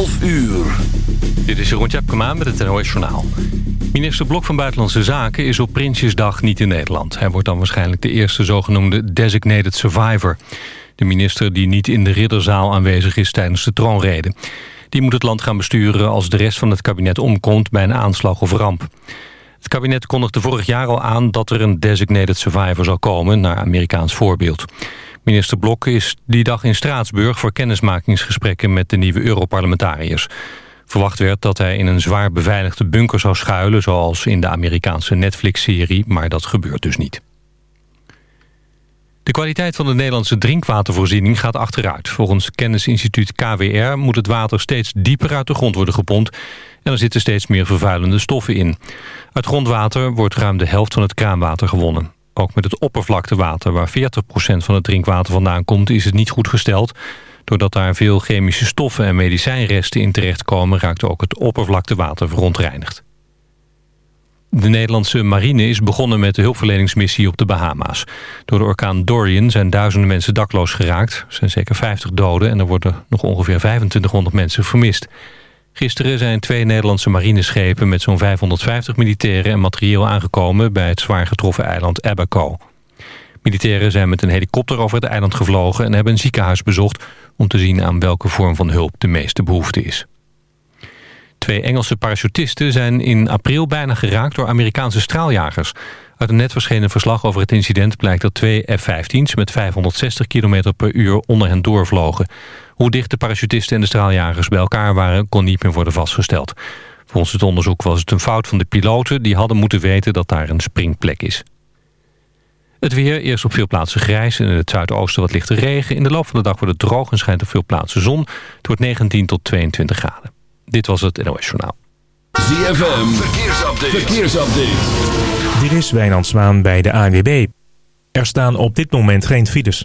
12 uur. Dit is Jeroen Tjepkema met het NOS Journaal. Minister Blok van Buitenlandse Zaken is op Prinsjesdag niet in Nederland. Hij wordt dan waarschijnlijk de eerste zogenoemde designated survivor. De minister die niet in de ridderzaal aanwezig is tijdens de troonrede. Die moet het land gaan besturen als de rest van het kabinet omkomt bij een aanslag of ramp. Het kabinet kondigde vorig jaar al aan dat er een designated survivor zal komen... naar Amerikaans voorbeeld. Minister Blok is die dag in Straatsburg voor kennismakingsgesprekken met de nieuwe Europarlementariërs. Verwacht werd dat hij in een zwaar beveiligde bunker zou schuilen... zoals in de Amerikaanse Netflix-serie, maar dat gebeurt dus niet. De kwaliteit van de Nederlandse drinkwatervoorziening gaat achteruit. Volgens kennisinstituut KWR moet het water steeds dieper uit de grond worden gepompt... en er zitten steeds meer vervuilende stoffen in. Uit grondwater wordt ruim de helft van het kraanwater gewonnen. Ook met het oppervlaktewater, waar 40% van het drinkwater vandaan komt... is het niet goed gesteld. Doordat daar veel chemische stoffen en medicijnresten in terechtkomen... raakt ook het oppervlaktewater verontreinigd. De Nederlandse marine is begonnen met de hulpverleningsmissie op de Bahama's. Door de orkaan Dorian zijn duizenden mensen dakloos geraakt. Er zijn zeker 50 doden en er worden nog ongeveer 2500 mensen vermist. Gisteren zijn twee Nederlandse marineschepen met zo'n 550 militairen en materieel aangekomen bij het zwaar getroffen eiland Abaco. Militairen zijn met een helikopter over het eiland gevlogen en hebben een ziekenhuis bezocht om te zien aan welke vorm van hulp de meeste behoefte is. Twee Engelse parachutisten zijn in april bijna geraakt door Amerikaanse straaljagers. Uit een net verschenen verslag over het incident blijkt dat twee F-15's met 560 km per uur onder hen doorvlogen. Hoe dicht de parachutisten en de straaljagers bij elkaar waren kon niet meer worden vastgesteld. Volgens het onderzoek was het een fout van de piloten die hadden moeten weten dat daar een springplek is. Het weer, eerst op veel plaatsen grijs en in het zuidoosten wat lichte regen. In de loop van de dag wordt het droog en schijnt op veel plaatsen zon. Het wordt 19 tot 22 graden. Dit was het NOS Journaal. ZFM, verkeersupdate. verkeersupdate. Dit is Wijnand Zwaan bij de ANWB. Er staan op dit moment geen files.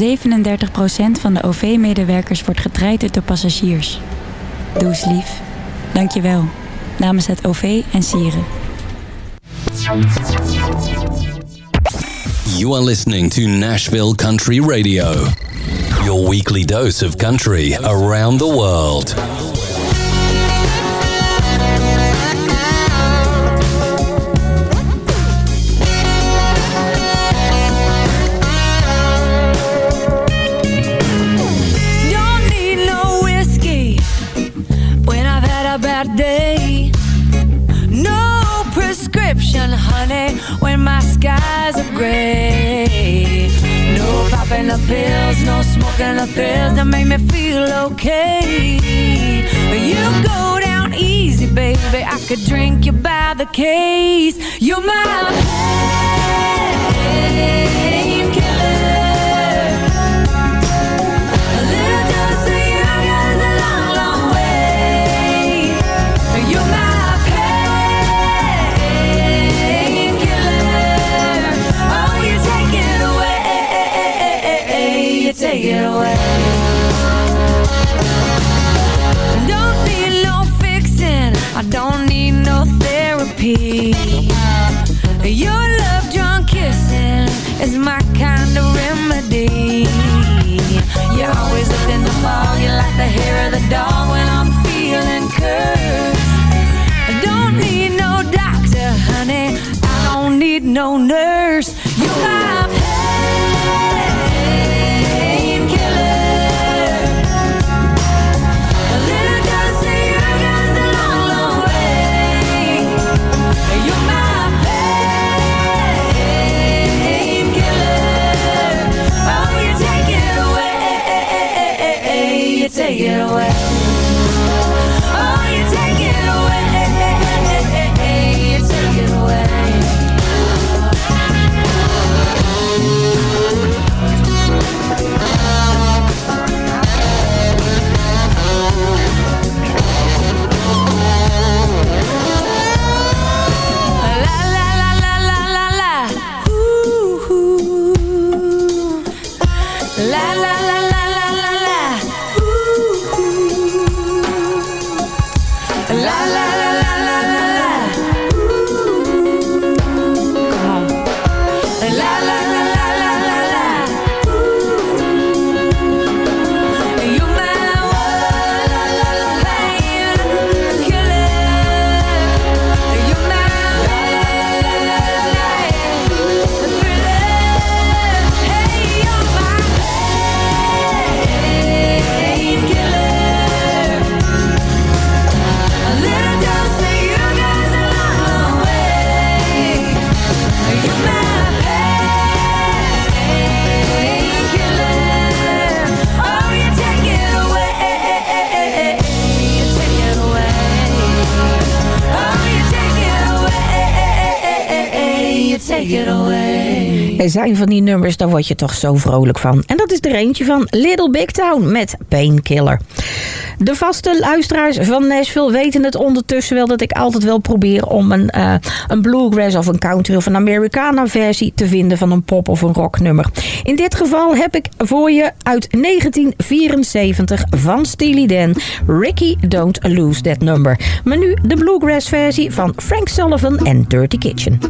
37% van de OV-medewerkers wordt getraind door passagiers. Doe eens lief. Dank je wel. Namens het OV en Sieren. You are listening to Nashville Country Radio. Your weekly dose of country around the world. Day. No prescription, honey, when my skies are gray. No popping the pills, no smoking the pills that make me feel okay. You go down easy, baby. I could drink you by the case. You're my painkiller. Is my kind of remedy. You're always look in the fog, you like the hair of the dog when I'm feeling cursed. I don't need no doctor, honey. I don't need no nurse. You're my zijn van die nummers, daar word je toch zo vrolijk van. En dat is er eentje van Little Big Town met Painkiller. De vaste luisteraars van Nashville weten het ondertussen wel dat ik altijd wel probeer om een, eh, een bluegrass of een country of een Americana versie te vinden van een pop of een rocknummer. In dit geval heb ik voor je uit 1974 van Steely Dan Ricky Don't Lose That Number. Maar nu de bluegrass versie van Frank Sullivan en Dirty Kitchen.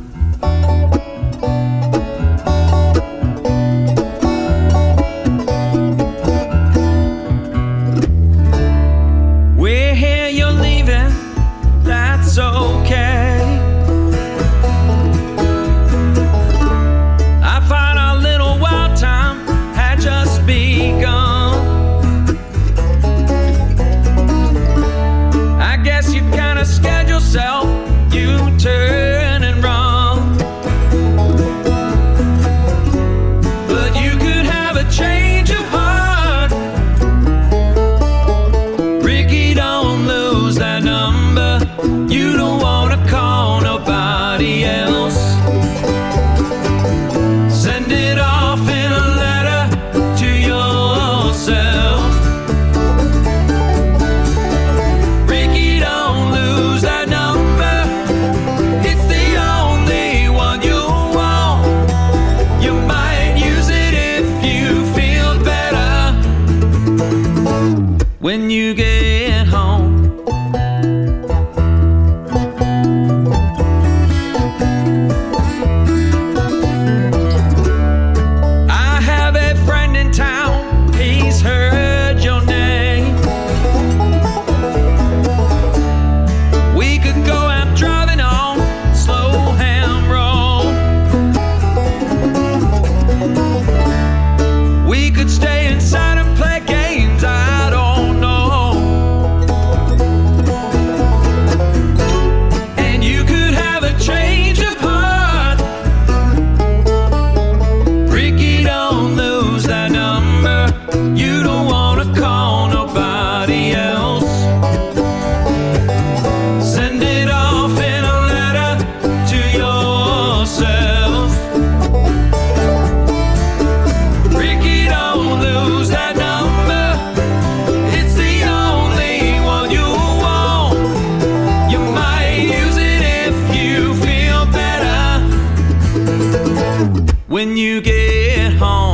when you get home.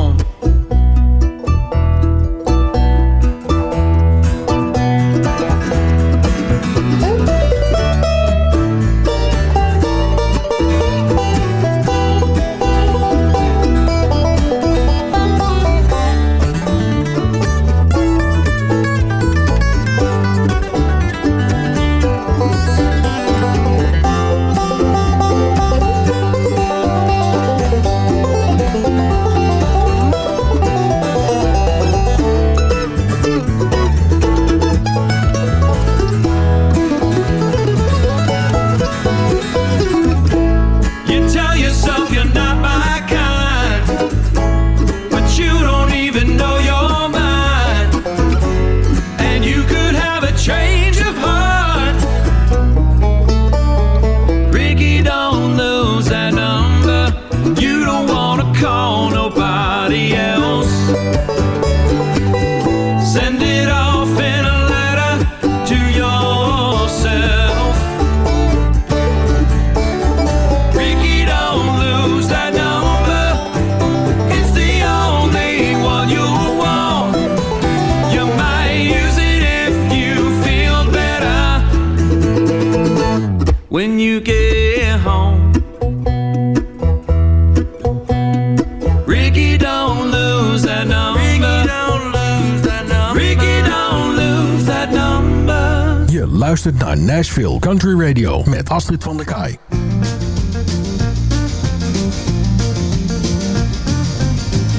Radio met Astrid van der Kaai.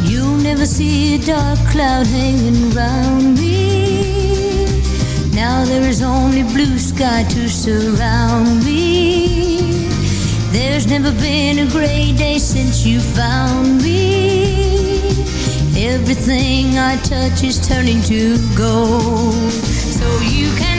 You'll never see a dark cloud hanging round me. Now there is only blue sky to surround me. There's never been a gray day since you found me. Everything I touch is turning to gold. So you can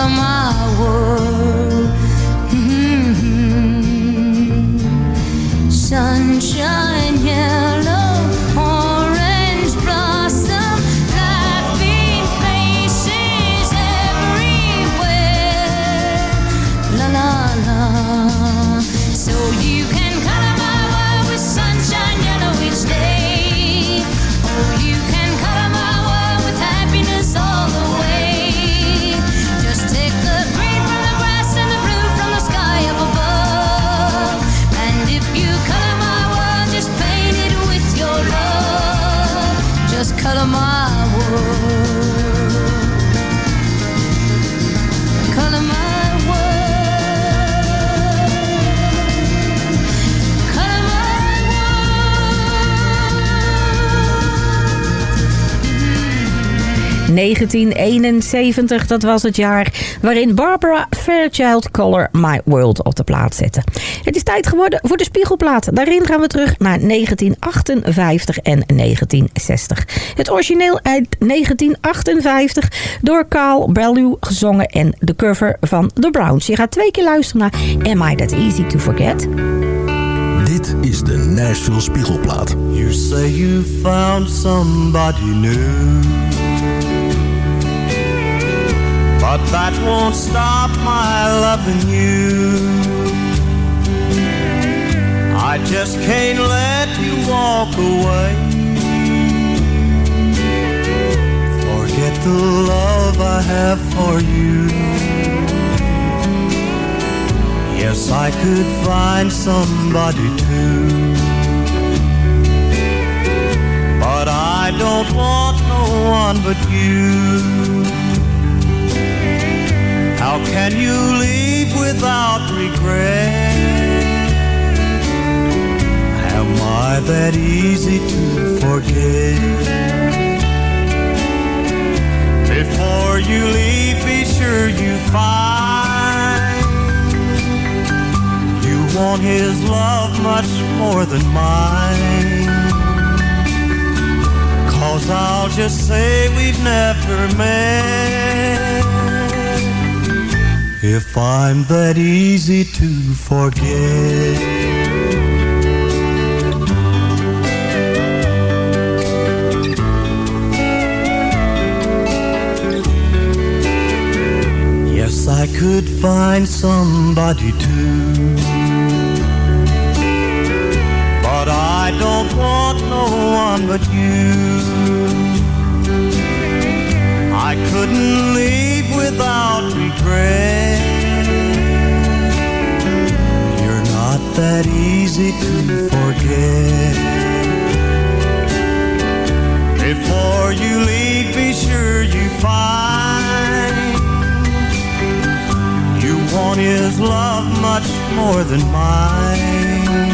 of my 1971, dat was het jaar waarin Barbara Fairchild Color My World op de plaat zette. Het is tijd geworden voor de spiegelplaat. Daarin gaan we terug naar 1958 en 1960. Het origineel uit 1958 door Carl Bellew gezongen en de cover van The Browns. Je gaat twee keer luisteren naar Am I That Easy To Forget? Dit is de Nashville Spiegelplaat. You say you found somebody new. But that won't stop my loving you. I just can't let you walk away. Forget the love I have for you. Yes, I could find somebody too. But I don't want no one but you. How can you leave without regret? Am I that easy to forget? Before you leave, be sure you find you want his love much more than mine. Cause I'll just say we've never met. If I'm that easy to forget. Yes, I could find somebody too. But I don't want no one but you. I couldn't leave without regret. You're not that easy to forget. Before you leave, be sure you find You want his love much more than mine.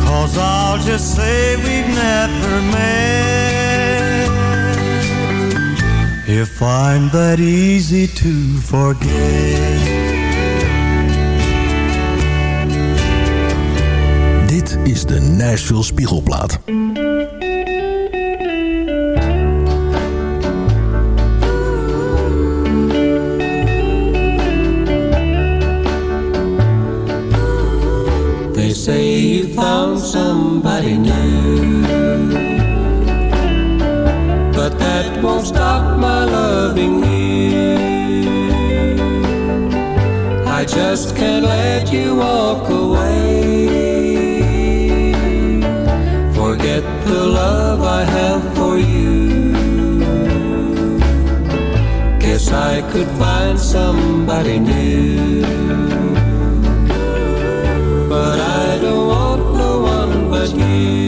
Cause I'll just say we've never met. If I'm that easy to forget. Dit is de Nashville Spiegelplaat. They say you found somebody new. But that won't stop just can't let you walk away. Forget the love I have for you. Guess I could find somebody new. But I don't want no one but you.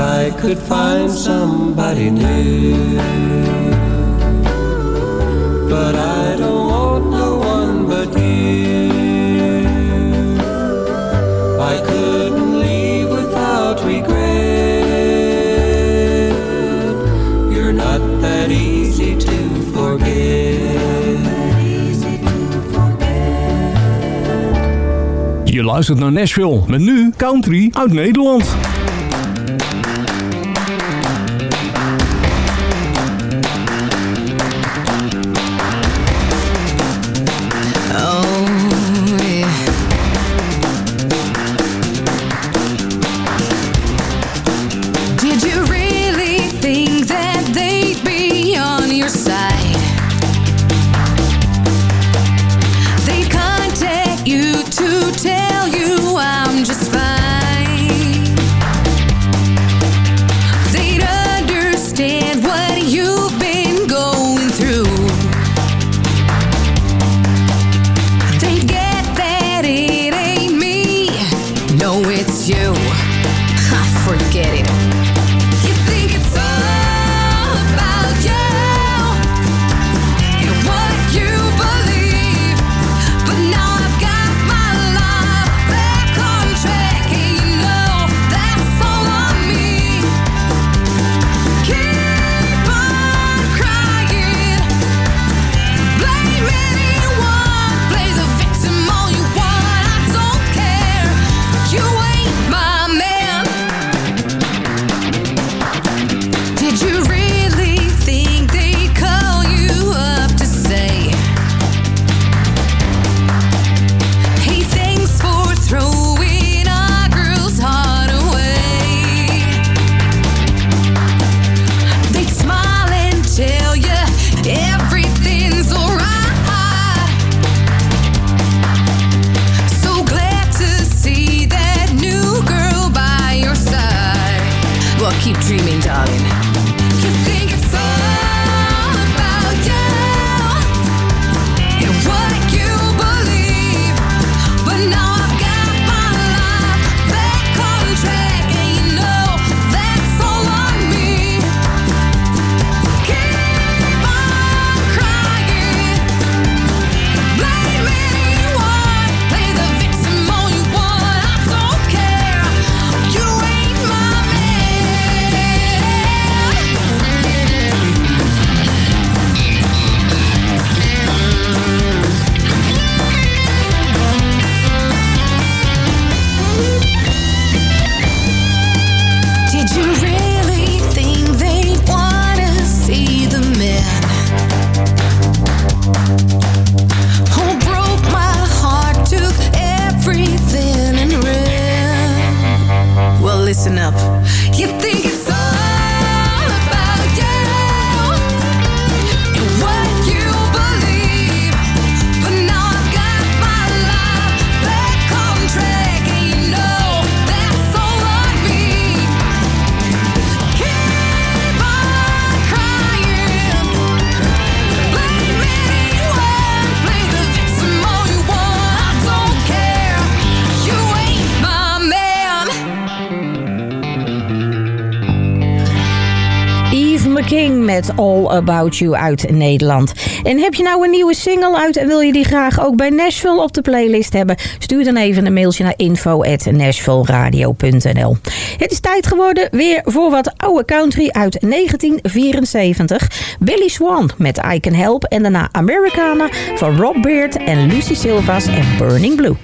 I could find somebody new. But I don't want no one but you. I couldn't leave without regret. You're not that easy to forget. Je luistert naar Nashville met nu country uit Nederland. met All About You uit Nederland. En heb je nou een nieuwe single uit en wil je die graag ook bij Nashville op de playlist hebben? Stuur dan even een mailtje naar info@nashvilleradio.nl. Het is tijd geworden weer voor wat oude country uit 1974. Billy Swan met I Can Help en daarna Americana van Rob Beard en Lucy Silvas en Burning Blue.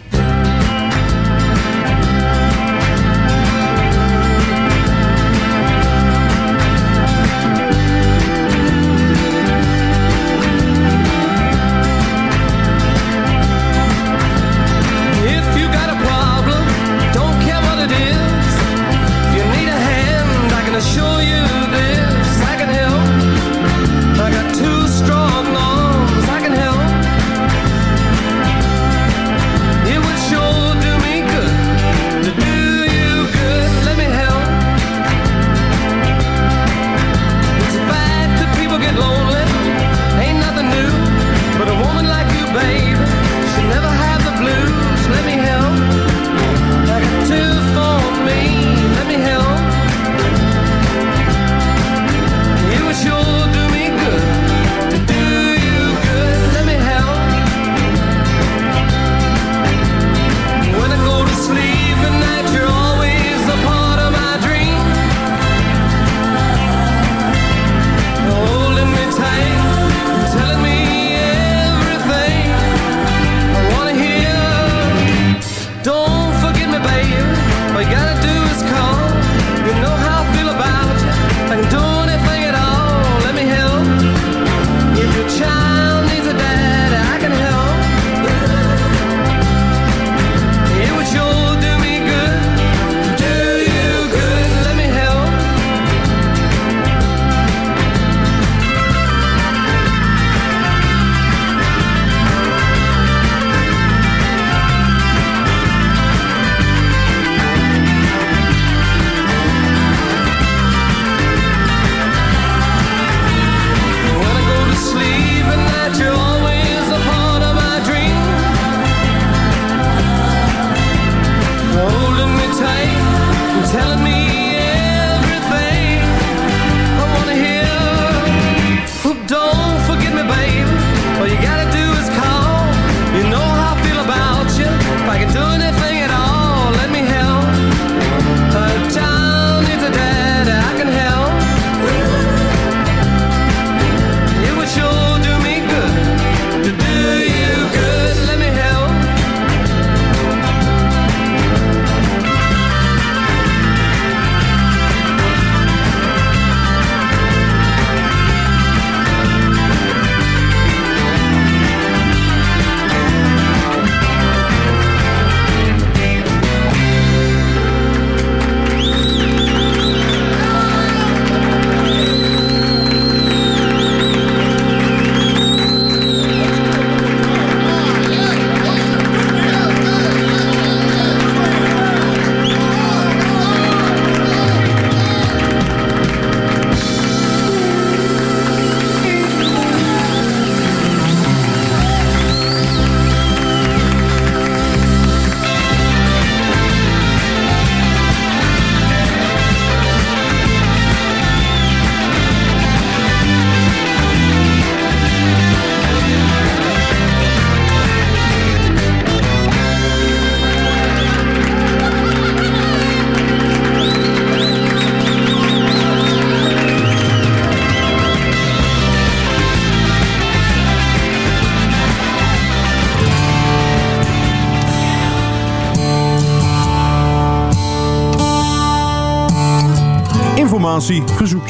vakantie gezocht.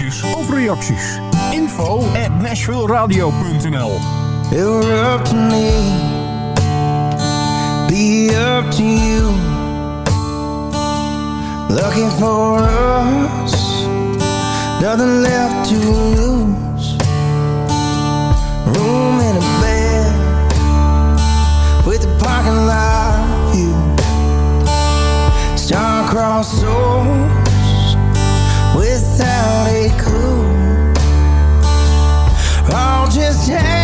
Hey.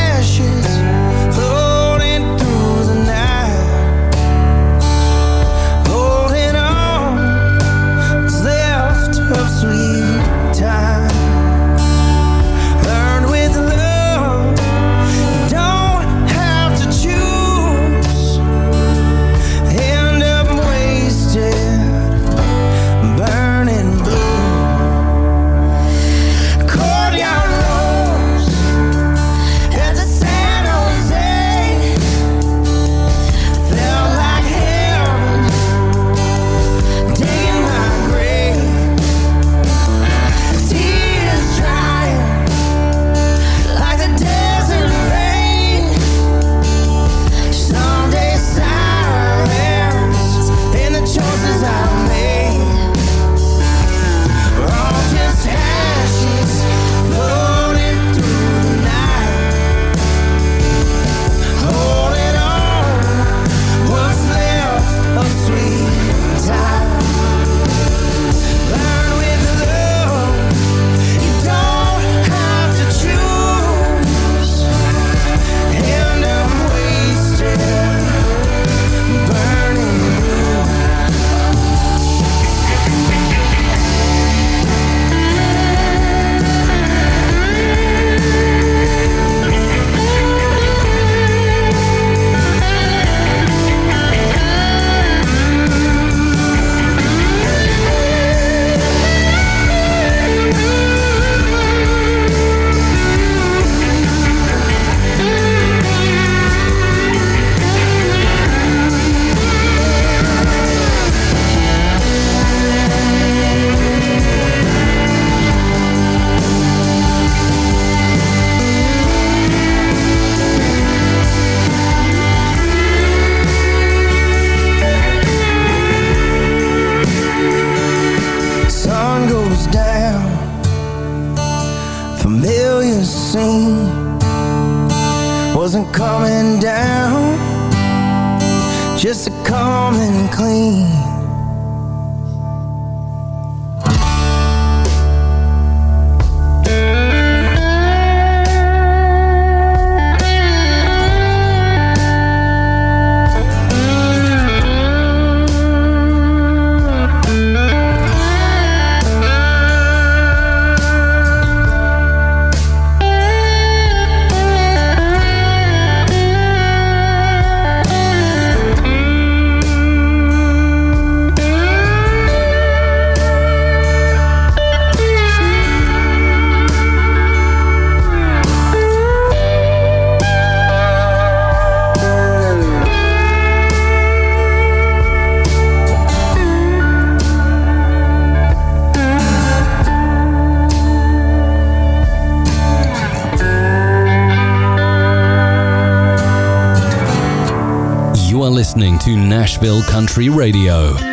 Nashville Country Radio.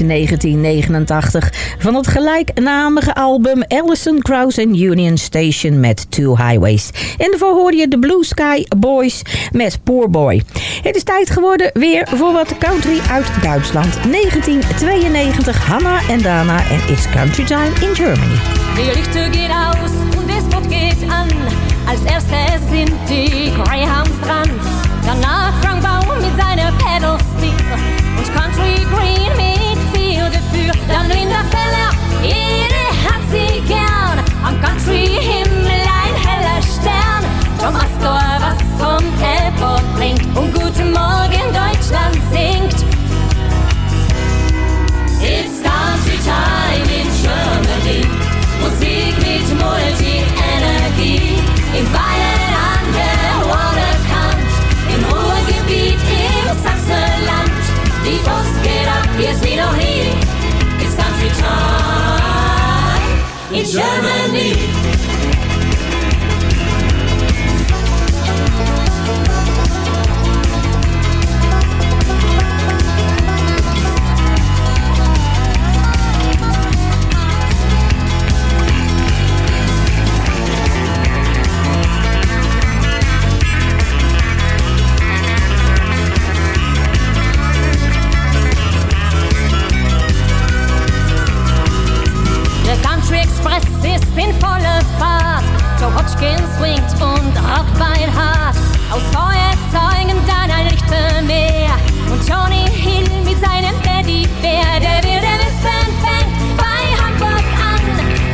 Uit 1989 van het gelijknamige album Allison Krauss Union Station met Two Highways. En daarvoor hoorde je de Blue Sky Boys met Poor Boy. Het is tijd geworden weer voor wat country uit Duitsland. 1992 Hanna en Dana en It's Country Time in Germany. Die Lichter geht aus und das Boot geht an. Als erstes sind die Greyhounds dran. Danach Frank Baum mit seiner Pedal Steel. Und Country Green viel Gefühl. Dann Linda Feller, jede hat sie gern. Am Country Himmel ein heller Stern. Tom Astor, was vom Airport blinkt. Und Guten Morgen Deutschland singt. It's country time in Germany. Musik mit Multi-Energie. In Bayern an der Waterkant. Im Ruhrgebiet, im Sachsenland. Die Post geht ab, hier ist wie noch nie. Time in Germany. Joe Hodgkins swingt und rockt weit hart. Aus Feuerzeugen dann ein Lichtermeer. Und Johnny Hill mit seinem Teddybär. Der wilde Western fängt bei Hamburg an.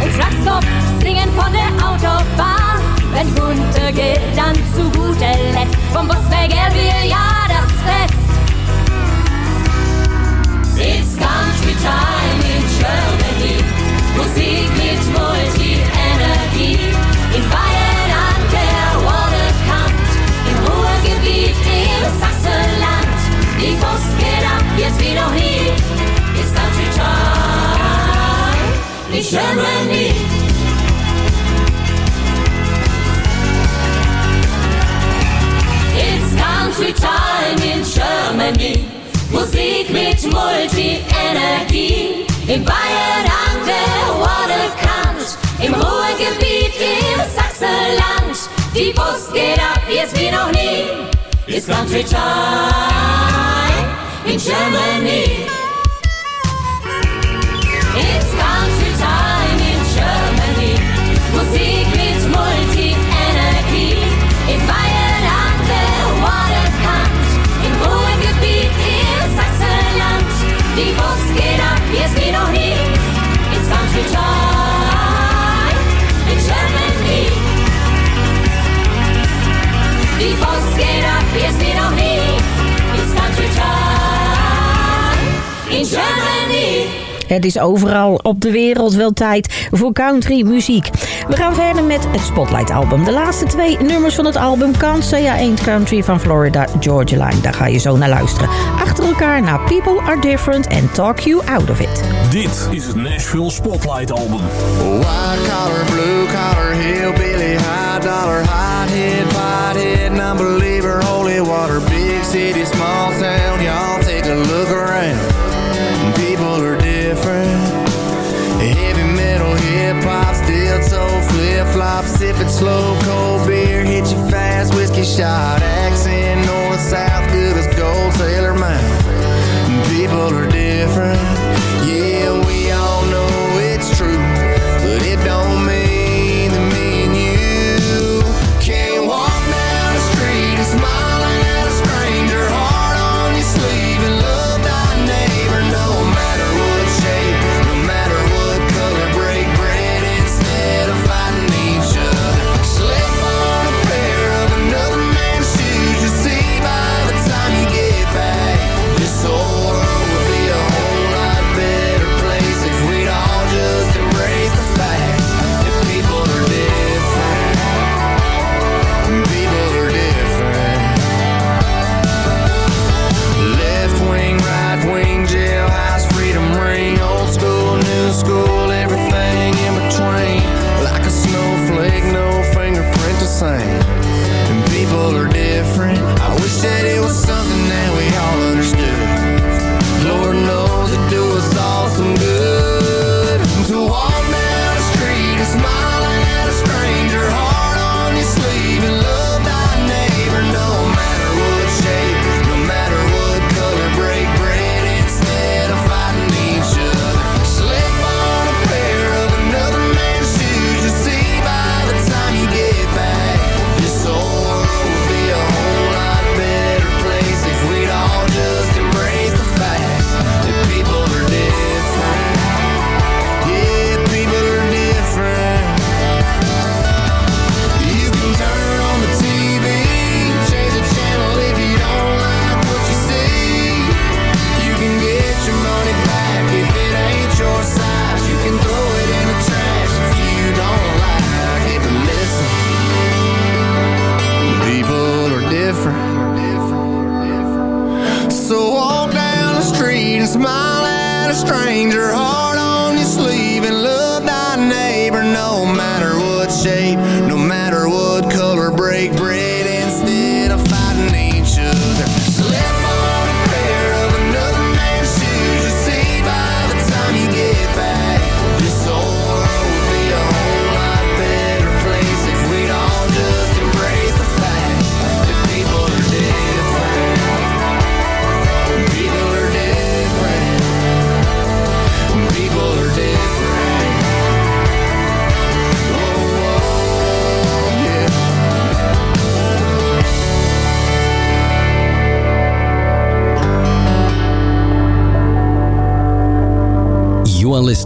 Und Truckstop singen von der Autobahn. Wenn runtergeht, dann zu guter Letzt. Vom Bosberg will ja das Fest. It's country time in Germany. Germany. It's country time in Germany. Musik mit Multi-Energie. In Bayern an der Waterkant. Im Ruhrgebiet, im Sachsenland. Die Post geht ab, jetzt wie noch nie. It's country time in Germany. Up, not It's country time in Germany. Up, not country time in Germany. Het is overal op de wereld wel tijd voor country muziek. We gaan verder met het Spotlight album. De laatste twee nummers van het album Can't Say I Ain't Country van Florida Georgia Line. Daar ga je zo naar luisteren. Achter elkaar naar People Are Different and Talk You Out of It. Dit is het Nashville Spotlight album. White collar, blue collar, hillbilly, high dollar, hot head, pothead, non-believer, holy water, big city, small town, slow, cold beer, hit you fast, whiskey shot, accent,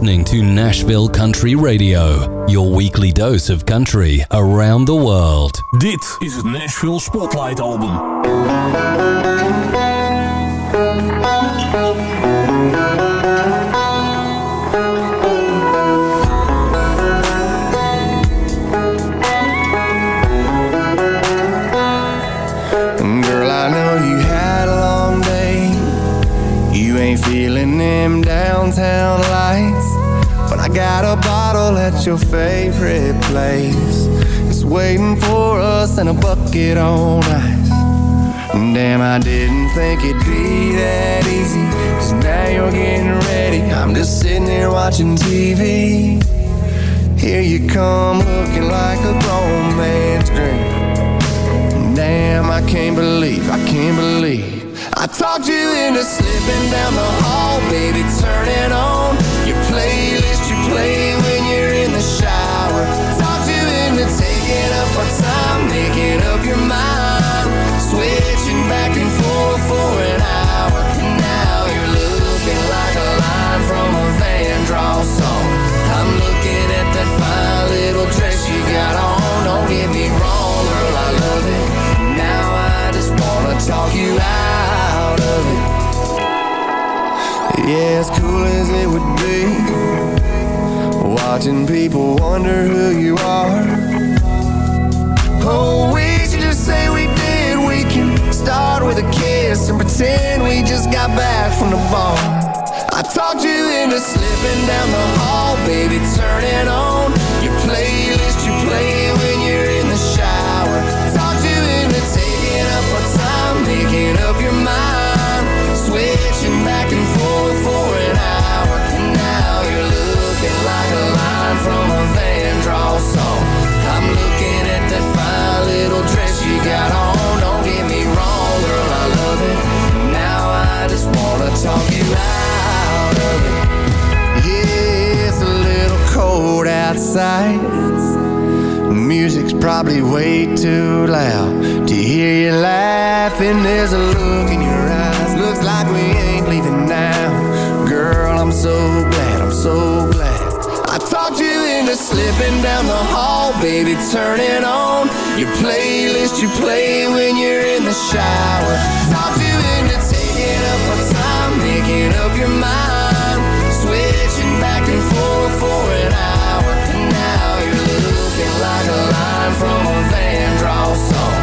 listening to Nashville Country Radio, your weekly dose of country around the world. Dit is het Nashville Spotlight Album. A bottle at your favorite place. It's waiting for us in a bucket on ice. Damn, I didn't think it'd be that easy. Cause now you're getting ready. I'm just sitting here watching TV. Here you come looking like a grown man's dream. Damn, I can't believe, I can't believe I talked you into slipping down the hall, baby, turn it on Switching back and forth for an hour. Now you're looking like a line from a Van Draw song. I'm looking at that fine little dress you got on. Don't get me wrong, girl, I love it. Now I just wanna talk you out of it. Yeah, as cool as it would be. Watching people wonder who you are. Oh, we with a kiss And pretend we just got back from the bar. I talked you into slipping down the hall Baby, turn it on Your playlist. You play when you're in the shower. Talked you into taking up our time Making up your mind. Switching back and forth for an hour. Now you're looking like a line from a Van Draw song. I'm looking at that fine little dress you got probably way too loud. To hear you laughing? There's a look in your eyes. Looks like we ain't leaving now. Girl, I'm so glad, I'm so glad. I talked you into slipping down the hall Baby, turn it on. Your playlist you play when you're in the shower. Talked you into taking up our time Making up your mind from a Van Draw song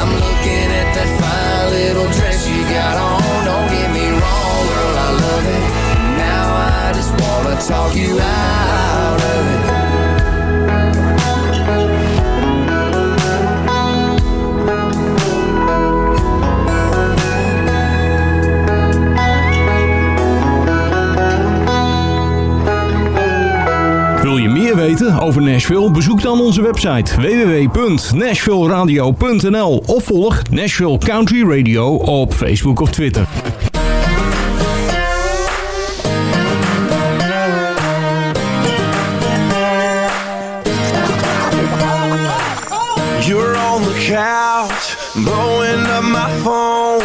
I'm looking at that fine little dress you got on. Don't get me wrong, girl, I love it. Now I just wanna talk you out of it weten over Nashville? Bezoek dan onze website www.nashvilleradio.nl of volg Nashville Country Radio op Facebook of Twitter. You're on the couch, blowing up my phone.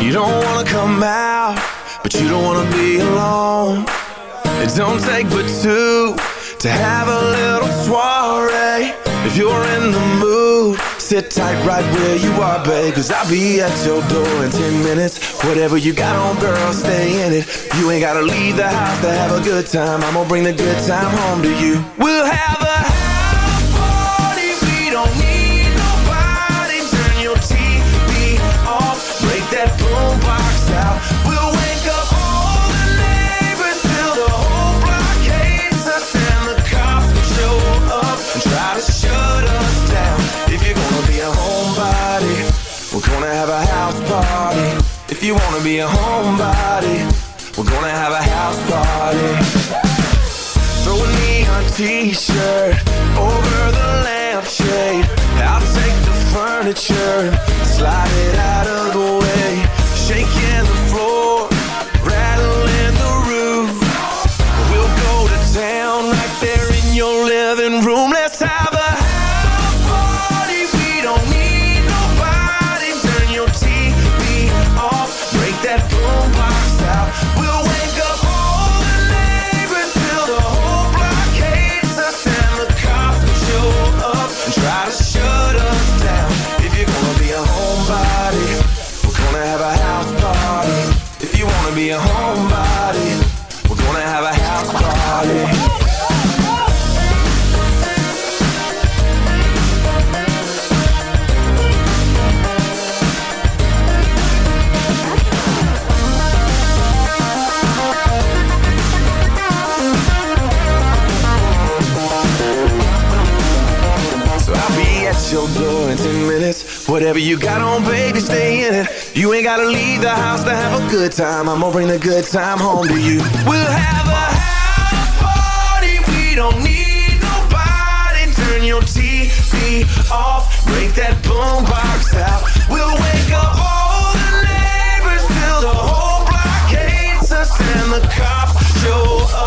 You don't wanna come out, but you don't wanna be alone. It don't take but two to have a little soiree. If you're in the mood, sit tight right where you are, babe. Cause I'll be at your door in 10 minutes. Whatever you got on, girl, stay in it. You ain't gotta leave the house to have a good time. I'm gonna bring the good time home to you. We'll have If you wanna be a homebody, we're gonna have a house party. Throw a neon t-shirt over the lampshade. I'll take the furniture, slide it out of the way. Shaking the floor, rattling the roof. We'll go to town right there in your living room. Let's have a Whatever you got on, baby, stay in it. You ain't gotta leave the house to have a good time. I'm gonna bring the good time home to you. We'll have a house party. We don't need nobody. Turn your TV off. Break that boombox out. We'll wake up all the neighbors till the whole block hates us and the cops show up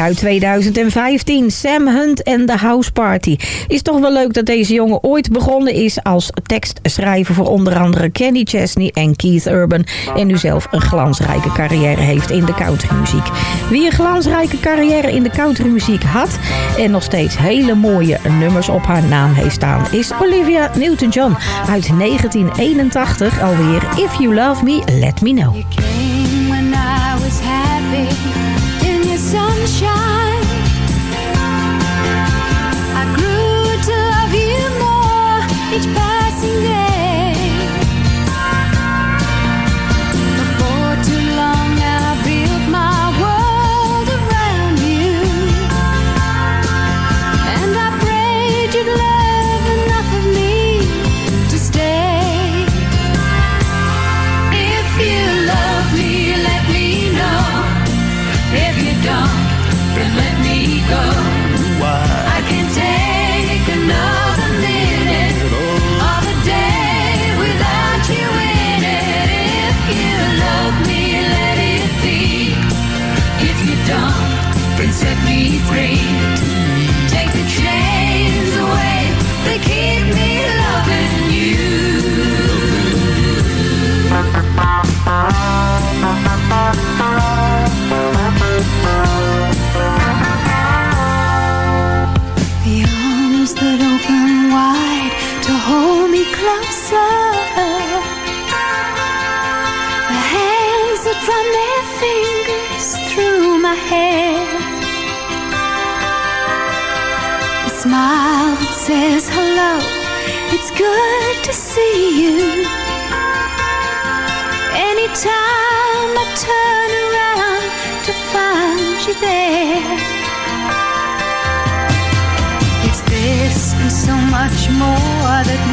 Uit 2015, Sam Hunt en The House Party. Is toch wel leuk dat deze jongen ooit begonnen is als tekstschrijver voor onder andere Kenny Chesney en Keith Urban. En nu zelf een glansrijke carrière heeft in de countrymuziek. Wie een glansrijke carrière in de countrymuziek had en nog steeds hele mooie nummers op haar naam heeft staan, is Olivia Newton-John uit 1981 alweer If You Love Me, Let Me Know. was happy 一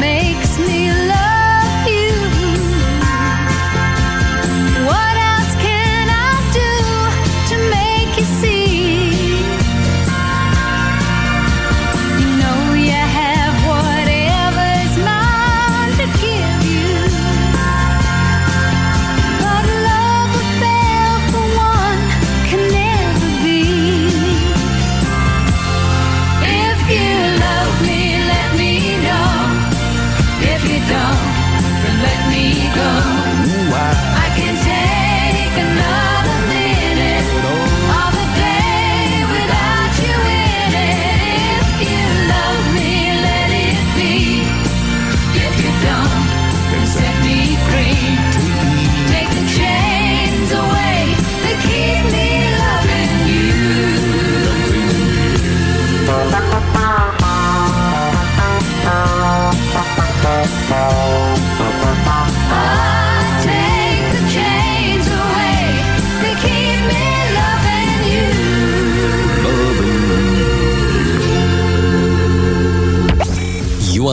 makes me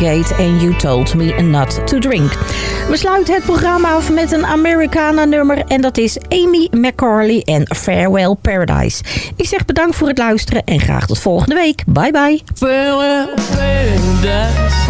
Renegade en You Told Me Not To Drink. We sluiten het programma af met een Americana nummer en dat is Amy McCarley en Farewell Paradise. Ik zeg bedankt voor het luisteren en graag tot volgende week. Bye bye. Paradise